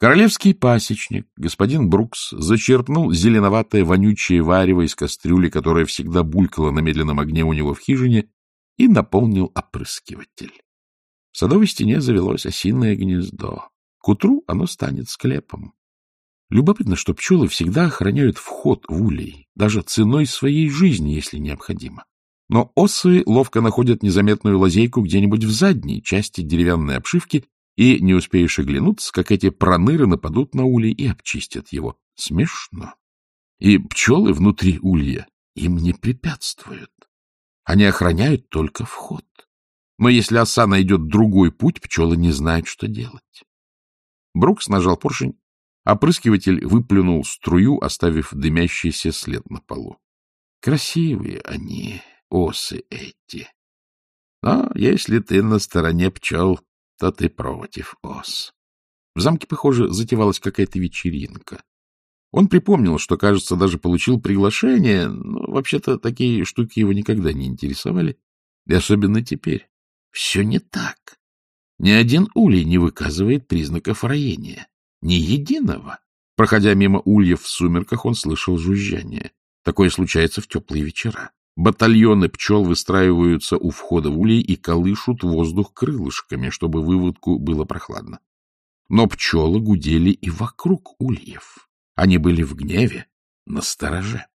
Королевский пасечник, господин Брукс, зачерпнул зеленоватое вонючее варево из кастрюли, которая всегда булькала на медленном огне у него в хижине, и наполнил опрыскиватель. В садовой стене завелось осиное гнездо. К утру оно станет склепом. Любопытно, что пчелы всегда охраняют вход в улей, даже ценой своей жизни, если необходимо. Но осы ловко находят незаметную лазейку где-нибудь в задней части деревянной обшивки, и не успеешь оглянуться, как эти проныры нападут на улей и обчистят его. Смешно. И пчелы внутри улья им не препятствуют. Они охраняют только вход. Но если оса найдет другой путь, пчелы не знают, что делать. Брукс нажал поршень, опрыскиватель выплюнул струю, оставив дымящийся след на полу. Красивые они, осы эти. Но если ты на стороне пчел, то ты против ос. В замке, похоже, затевалась какая-то вечеринка. Он припомнил, что, кажется, даже получил приглашение, но вообще-то такие штуки его никогда не интересовали, и особенно теперь. Все не так. Ни один улей не выказывает признаков роения. Ни единого. Проходя мимо ульев в сумерках, он слышал жужжание. Такое случается в теплые вечера. Батальоны пчел выстраиваются у входа в улей и колышут воздух крылышками, чтобы выводку было прохладно. Но пчелы гудели и вокруг ульев. Они были в гневе, на стороже.